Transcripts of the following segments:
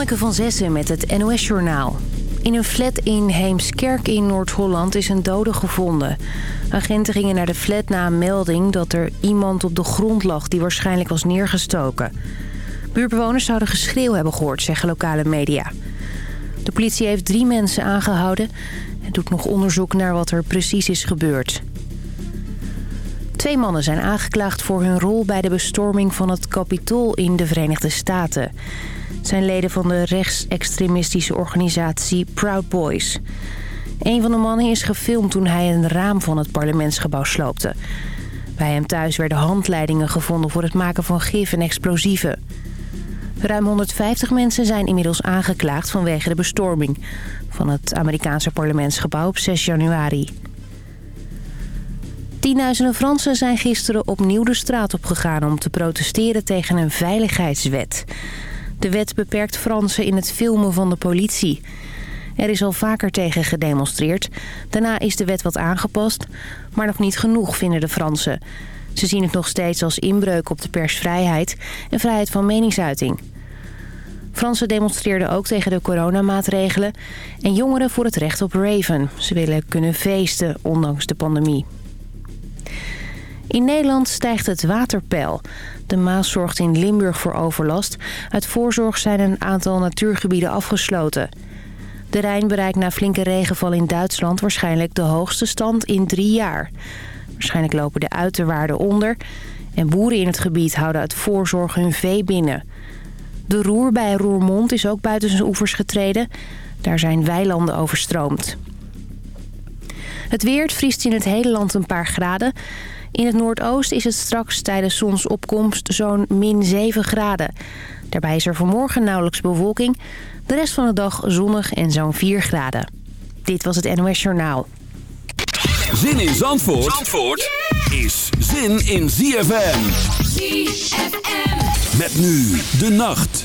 Hanneke van Zessen met het NOS-journaal. In een flat in Heemskerk in Noord-Holland is een dode gevonden. Agenten gingen naar de flat na een melding dat er iemand op de grond lag... die waarschijnlijk was neergestoken. Buurbewoners zouden geschreeuw hebben gehoord, zeggen lokale media. De politie heeft drie mensen aangehouden... en doet nog onderzoek naar wat er precies is gebeurd. Twee mannen zijn aangeklaagd voor hun rol bij de bestorming van het Capitool in de Verenigde Staten. Zijn leden van de rechtsextremistische organisatie Proud Boys. Een van de mannen is gefilmd toen hij een raam van het parlementsgebouw sloopte. Bij hem thuis werden handleidingen gevonden voor het maken van gif en explosieven. Ruim 150 mensen zijn inmiddels aangeklaagd vanwege de bestorming... van het Amerikaanse parlementsgebouw op 6 januari. Tienduizenden Fransen zijn gisteren opnieuw de straat opgegaan... om te protesteren tegen een veiligheidswet. De wet beperkt Fransen in het filmen van de politie. Er is al vaker tegen gedemonstreerd. Daarna is de wet wat aangepast, maar nog niet genoeg, vinden de Fransen. Ze zien het nog steeds als inbreuk op de persvrijheid en vrijheid van meningsuiting. Fransen demonstreerden ook tegen de coronamaatregelen... en jongeren voor het recht op raven. Ze willen kunnen feesten, ondanks de pandemie. In Nederland stijgt het waterpeil. De Maas zorgt in Limburg voor overlast. Uit voorzorg zijn een aantal natuurgebieden afgesloten. De Rijn bereikt na flinke regenval in Duitsland waarschijnlijk de hoogste stand in drie jaar. Waarschijnlijk lopen de uiterwaarden onder. En boeren in het gebied houden uit voorzorg hun vee binnen. De Roer bij Roermond is ook buiten zijn oevers getreden. Daar zijn weilanden overstroomd. Het weer vriest in het hele land een paar graden. In het noordoosten is het straks tijdens zonsopkomst zo'n min 7 graden. Daarbij is er vanmorgen nauwelijks bewolking. De rest van de dag zonnig en zo'n 4 graden. Dit was het NOS Journaal. Zin in Zandvoort, Zandvoort is zin in ZFM. ZFM. Met nu de nacht.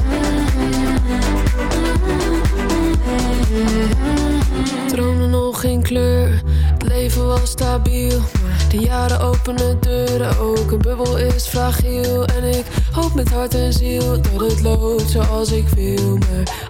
Droomde nog geen kleur, het leven was stabiel. Maar de jaren openen deuren, ook een bubbel is fragiel. En ik hoop met hart en ziel dat het loopt zoals ik wil. Maar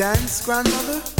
dance, Grandmother?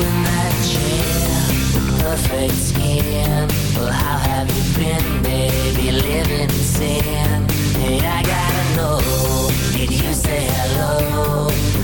in that chair, how have you been, baby? Living sin. I gotta know. Did you say hello?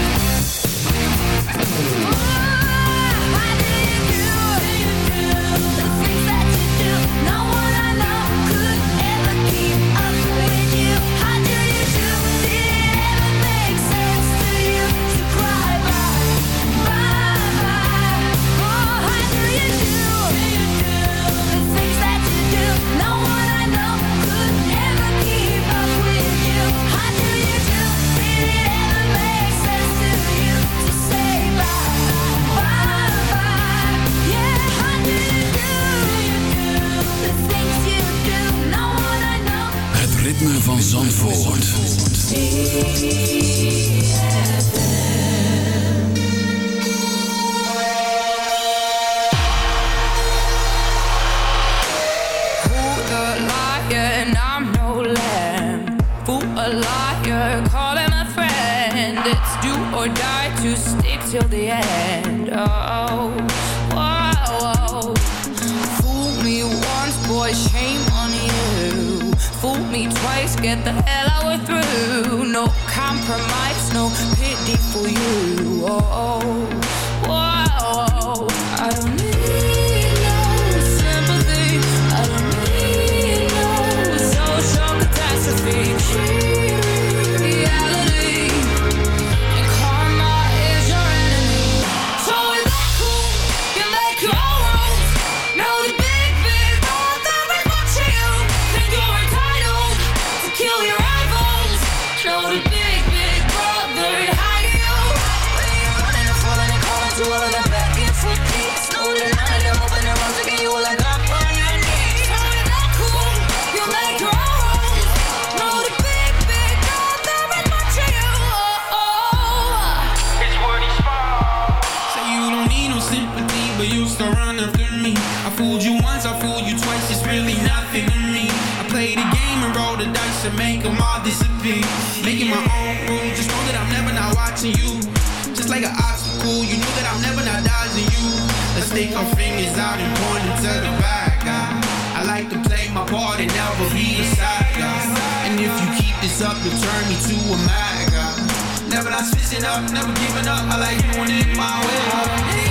You turn me to a mad guy. Never not switching up, never giving up. I like doing it my way.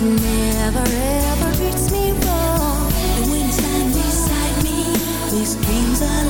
never ever treats me wrong. And when beside me, these dreams are.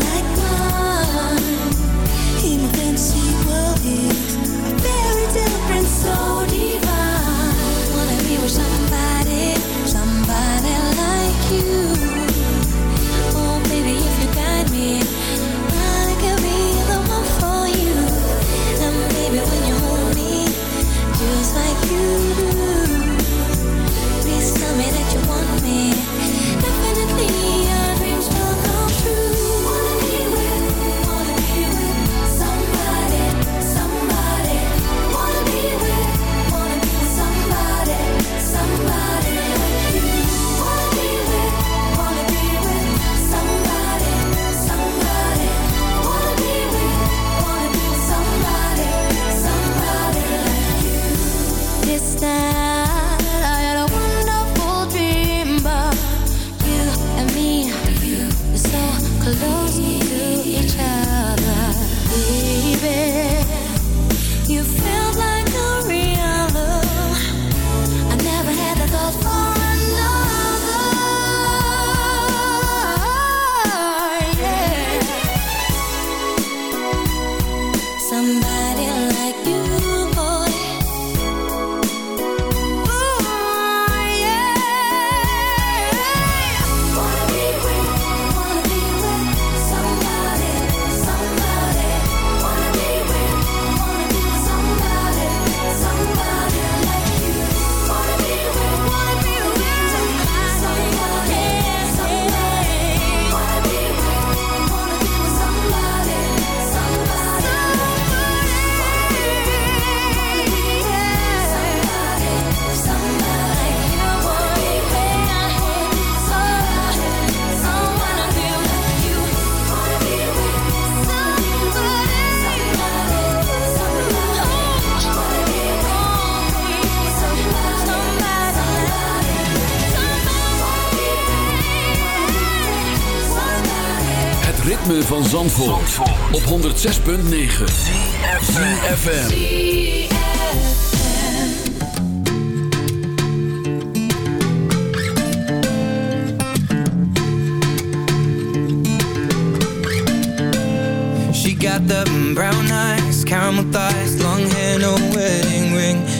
106.9 ZFM. She got the brown eyes, caramel thighs, long hair, no wedding ring.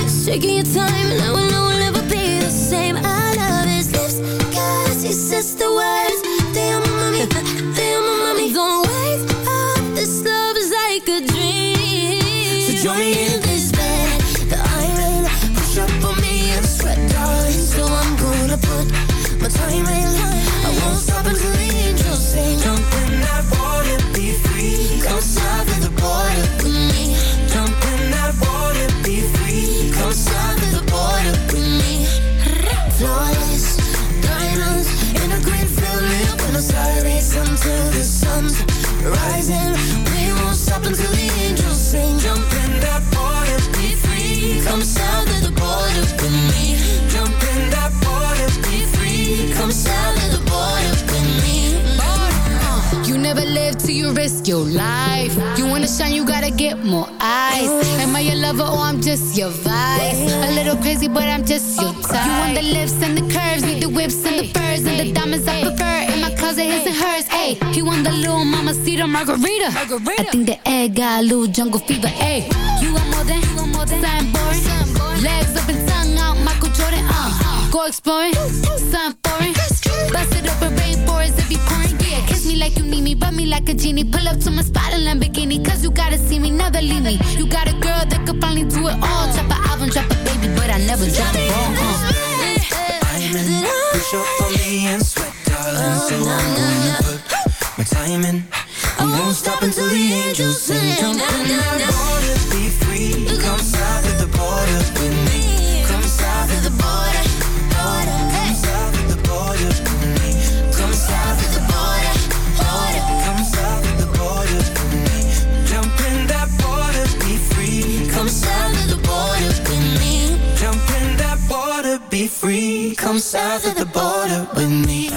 taking your time, and I know we'll never be the same. I love his lips, cause he says the words. Mami, te amo, mami. Don't wake up, this love is like a dream. So join me in rising. We won't stop until the angels sing. Jump in that water, be free. Come south of the border with me. Jump in that water, be free. Come south of the border with me. You never live till you risk your life. You wanna shine, you gotta get more eyes. Am I your lover or I'm just your vice? A little crazy, but I'm just your type. You want the lips and the curves, need the whips and the furs and the diamonds I prefer. In my closet, his and hers. Ayy, he want the little mama cedar margarita. I think the egg got a little jungle fever. Ayy, you want more than, more something boring. Legs up and tongue out, Michael Jordan. Uh, go exploring, something foreign. Bust it open, rainforest if you pouring. Yeah, kiss me like you need me, rub me like a genie. Pull up to my spot in Lamborghini, cause you gotta see me, never leave me. You got a girl that could finally do it all. Drop an album, drop a baby, but I never drop the ball. Uh. I'm in. Push up on me and sweat, darling. So I'm gonna put my time in. I won't stop until the angels sing. Jump in that water, be free. Come south of the border with me. Come south of the border. border. Come south of the border with me. Come south of the border. border. Come south of the border with me. Jump in that water, be free. Come south of the border with me. Jump in that water, be free. Come south of the border with me.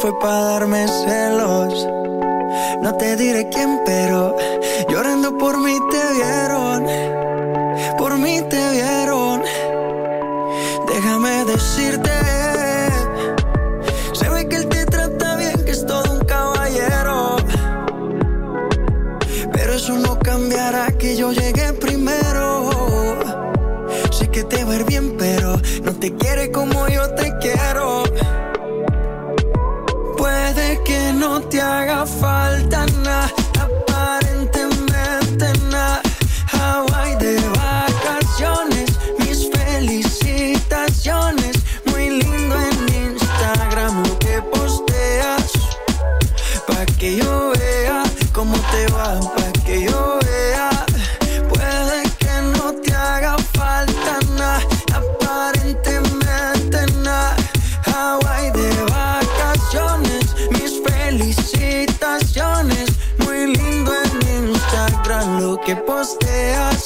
Fue para darme celos. No te diré quién, pero te va, pa' que yo vea. Puede que no te haga falta nada, aparentemente nada. Hawaii de vacaciones, mis felicitaciones. Muy lindo en Instagram lo que posteas.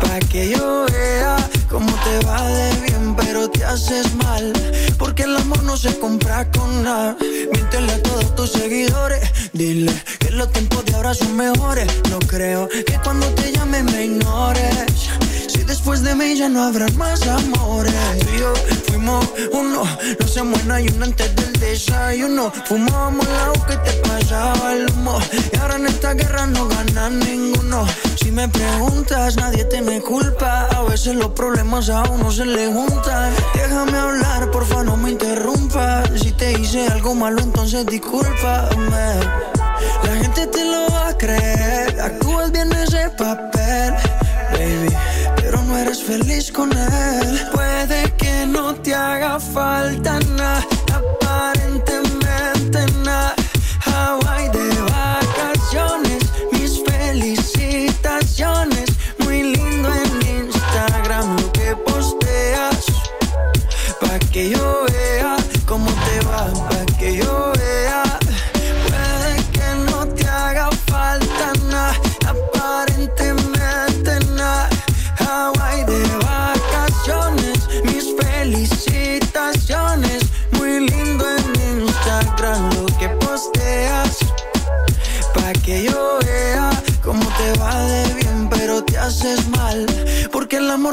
Pa' que yo vea cómo te va de bien, pero te haces mal. Porque el amor no se compra con nada. Míntele a todos tus seguidores. Dile los tiempos de ahora son mejores. No creo que cuando te llame me ignores. Si después de mí ya no habrá más amores. Tú y yo fuimos uno, no se muera y uno antes del desayuno. Fumábamos agua que te pasaba el humo. Y ahora en esta guerra no gana ninguno. Si me preguntas, nadie te me culpa. A veces los problemas a uno se le juntan. Déjame hablar, porfa, no me interrumpas. Si te hice algo malo, entonces discúlpame. La gente te lo va a creer. Actúas bien ese papel, baby. Pero no eres feliz con él. Puede que no te haga falta nada,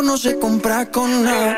no se compra con nada.